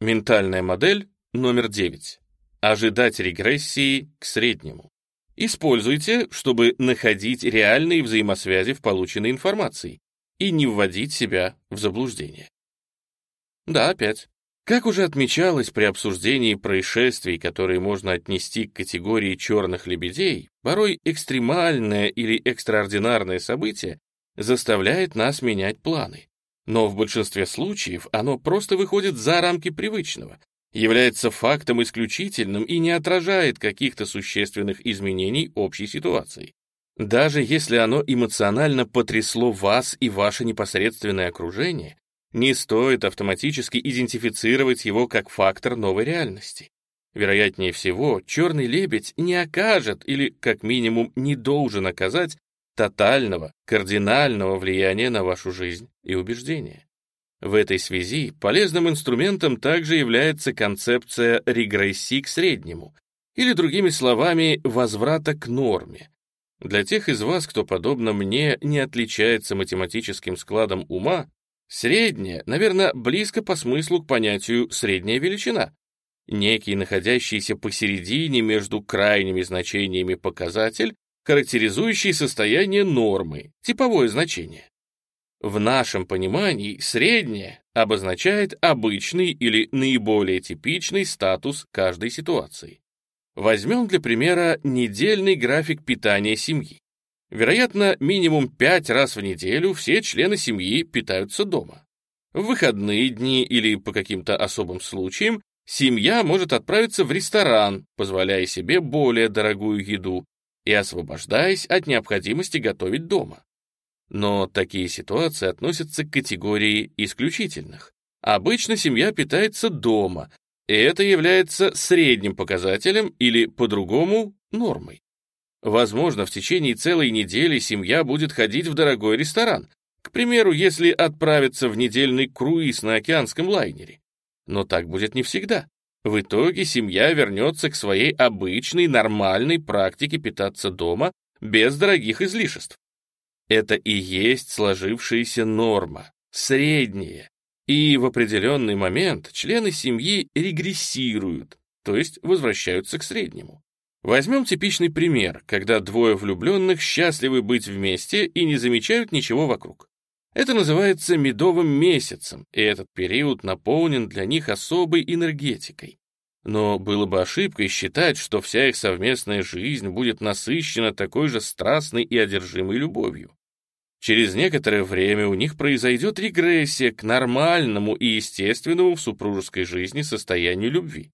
Ментальная модель номер 9. Ожидать регрессии к среднему. Используйте, чтобы находить реальные взаимосвязи в полученной информации и не вводить себя в заблуждение. Да, опять. Как уже отмечалось при обсуждении происшествий, которые можно отнести к категории черных лебедей, порой экстремальное или экстраординарное событие заставляет нас менять планы. Но в большинстве случаев оно просто выходит за рамки привычного, является фактом исключительным и не отражает каких-то существенных изменений общей ситуации. Даже если оно эмоционально потрясло вас и ваше непосредственное окружение, не стоит автоматически идентифицировать его как фактор новой реальности. Вероятнее всего, черный лебедь не окажет или, как минимум, не должен оказать тотального, кардинального влияния на вашу жизнь и убеждения. В этой связи полезным инструментом также является концепция регрессии к среднему, или, другими словами, возврата к норме. Для тех из вас, кто, подобно мне, не отличается математическим складом ума, Средняя, наверное, близко по смыслу к понятию «средняя величина». Некий находящийся посередине между крайними значениями показатель, характеризующий состояние нормы, типовое значение. В нашем понимании среднее обозначает обычный или наиболее типичный статус каждой ситуации. Возьмем для примера недельный график питания семьи. Вероятно, минимум пять раз в неделю все члены семьи питаются дома. В выходные дни или по каким-то особым случаям семья может отправиться в ресторан, позволяя себе более дорогую еду и освобождаясь от необходимости готовить дома. Но такие ситуации относятся к категории исключительных. Обычно семья питается дома, и это является средним показателем или, по-другому, нормой. Возможно, в течение целой недели семья будет ходить в дорогой ресторан, к примеру, если отправиться в недельный круиз на океанском лайнере. Но так будет не всегда. В итоге семья вернется к своей обычной, нормальной практике питаться дома без дорогих излишеств. Это и есть сложившаяся норма, средняя. И в определенный момент члены семьи регрессируют, то есть возвращаются к среднему. Возьмем типичный пример, когда двое влюбленных счастливы быть вместе и не замечают ничего вокруг. Это называется медовым месяцем, и этот период наполнен для них особой энергетикой. Но было бы ошибкой считать, что вся их совместная жизнь будет насыщена такой же страстной и одержимой любовью. Через некоторое время у них произойдет регрессия к нормальному и естественному в супружеской жизни состоянию любви.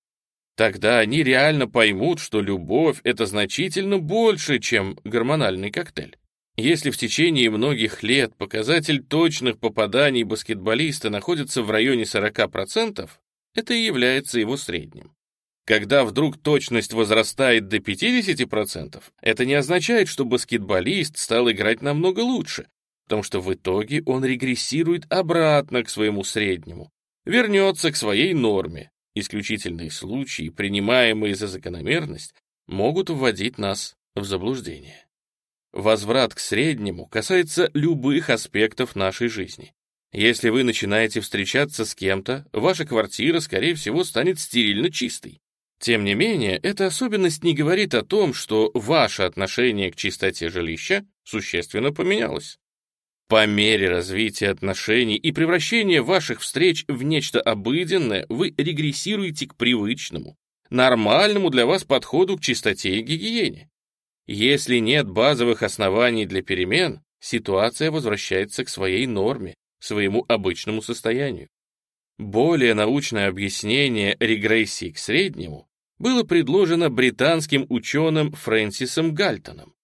Тогда они реально поймут, что любовь — это значительно больше, чем гормональный коктейль. Если в течение многих лет показатель точных попаданий баскетболиста находится в районе 40%, это и является его средним. Когда вдруг точность возрастает до 50%, это не означает, что баскетболист стал играть намного лучше, потому что в итоге он регрессирует обратно к своему среднему, вернется к своей норме, Исключительные случаи, принимаемые за закономерность, могут вводить нас в заблуждение. Возврат к среднему касается любых аспектов нашей жизни. Если вы начинаете встречаться с кем-то, ваша квартира, скорее всего, станет стерильно чистой. Тем не менее, эта особенность не говорит о том, что ваше отношение к чистоте жилища существенно поменялось. По мере развития отношений и превращения ваших встреч в нечто обыденное, вы регрессируете к привычному, нормальному для вас подходу к чистоте и гигиене. Если нет базовых оснований для перемен, ситуация возвращается к своей норме, своему обычному состоянию. Более научное объяснение регрессии к среднему было предложено британским ученым Фрэнсисом Гальтоном.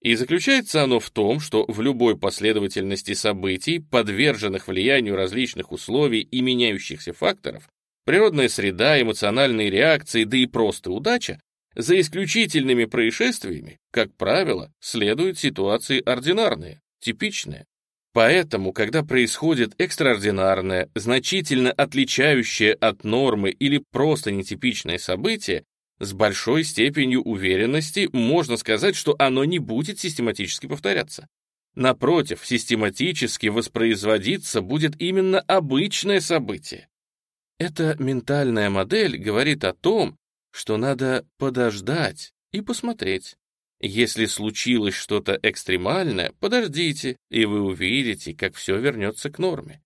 И заключается оно в том, что в любой последовательности событий, подверженных влиянию различных условий и меняющихся факторов, природная среда, эмоциональные реакции, да и просто удача, за исключительными происшествиями, как правило, следуют ситуации ординарные, типичные. Поэтому, когда происходит экстраординарное, значительно отличающее от нормы или просто нетипичное событие, с большой степенью уверенности можно сказать, что оно не будет систематически повторяться. Напротив, систематически воспроизводиться будет именно обычное событие. Эта ментальная модель говорит о том, что надо подождать и посмотреть. Если случилось что-то экстремальное, подождите, и вы увидите, как все вернется к норме.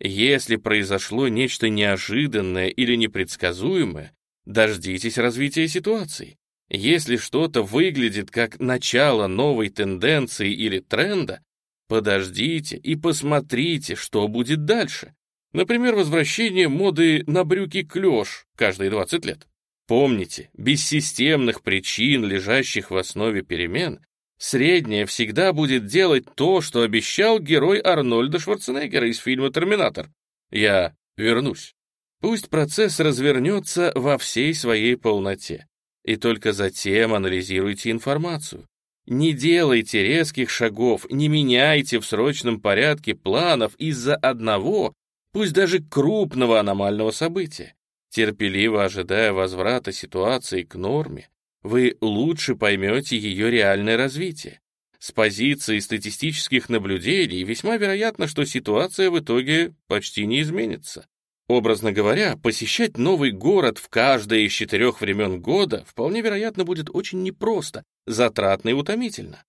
Если произошло нечто неожиданное или непредсказуемое, дождитесь развития ситуации. Если что-то выглядит как начало новой тенденции или тренда, подождите и посмотрите, что будет дальше. Например, возвращение моды на брюки клеш каждые 20 лет. Помните, без системных причин, лежащих в основе перемен, средняя всегда будет делать то, что обещал герой Арнольда Шварценеггера из фильма «Терминатор». Я вернусь. Пусть процесс развернется во всей своей полноте, и только затем анализируйте информацию. Не делайте резких шагов, не меняйте в срочном порядке планов из-за одного, пусть даже крупного аномального события. Терпеливо ожидая возврата ситуации к норме, вы лучше поймете ее реальное развитие. С позиции статистических наблюдений весьма вероятно, что ситуация в итоге почти не изменится. Образно говоря, посещать новый город в каждое из четырех времен года вполне вероятно будет очень непросто, затратно и утомительно.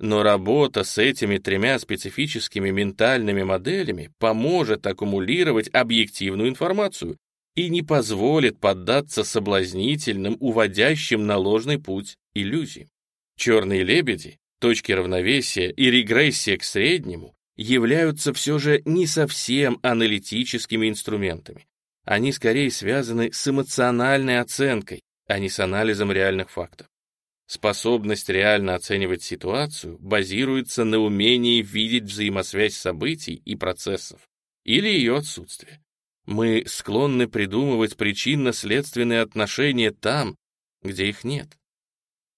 Но работа с этими тремя специфическими ментальными моделями поможет аккумулировать объективную информацию, и не позволит поддаться соблазнительным, уводящим на ложный путь иллюзиям. Черные лебеди, точки равновесия и регрессия к среднему являются все же не совсем аналитическими инструментами. Они скорее связаны с эмоциональной оценкой, а не с анализом реальных фактов. Способность реально оценивать ситуацию базируется на умении видеть взаимосвязь событий и процессов или ее отсутствие. Мы склонны придумывать причинно-следственные отношения там, где их нет.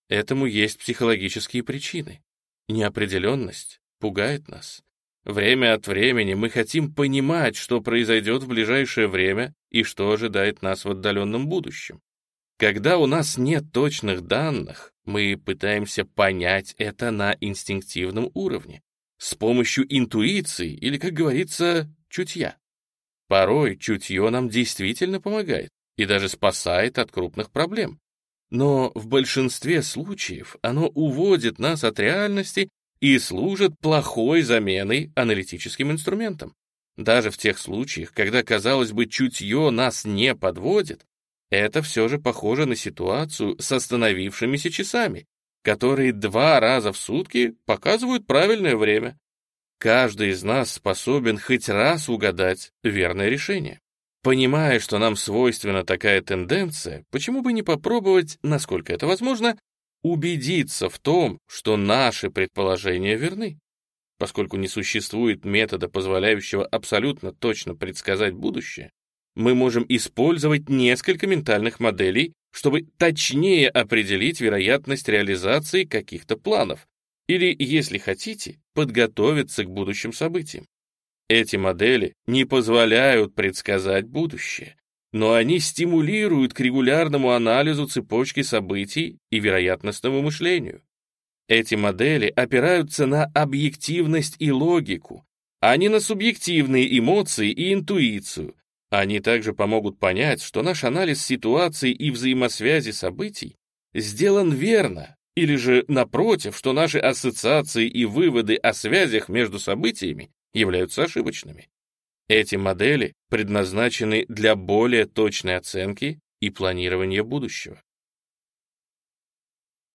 Этому есть психологические причины. Неопределенность пугает нас. Время от времени мы хотим понимать, что произойдет в ближайшее время и что ожидает нас в отдаленном будущем. Когда у нас нет точных данных, мы пытаемся понять это на инстинктивном уровне, с помощью интуиции или, как говорится, чутья. Порой чутье нам действительно помогает и даже спасает от крупных проблем. Но в большинстве случаев оно уводит нас от реальности и служит плохой заменой аналитическим инструментам. Даже в тех случаях, когда, казалось бы, чутье нас не подводит, это все же похоже на ситуацию с остановившимися часами, которые два раза в сутки показывают правильное время. Каждый из нас способен хоть раз угадать верное решение. Понимая, что нам свойственна такая тенденция, почему бы не попробовать, насколько это возможно, убедиться в том, что наши предположения верны? Поскольку не существует метода, позволяющего абсолютно точно предсказать будущее, мы можем использовать несколько ментальных моделей, чтобы точнее определить вероятность реализации каких-то планов, или, если хотите, подготовиться к будущим событиям. Эти модели не позволяют предсказать будущее, но они стимулируют к регулярному анализу цепочки событий и вероятностному мышлению. Эти модели опираются на объективность и логику, а не на субъективные эмоции и интуицию. Они также помогут понять, что наш анализ ситуации и взаимосвязи событий сделан верно или же, напротив, что наши ассоциации и выводы о связях между событиями являются ошибочными. Эти модели предназначены для более точной оценки и планирования будущего.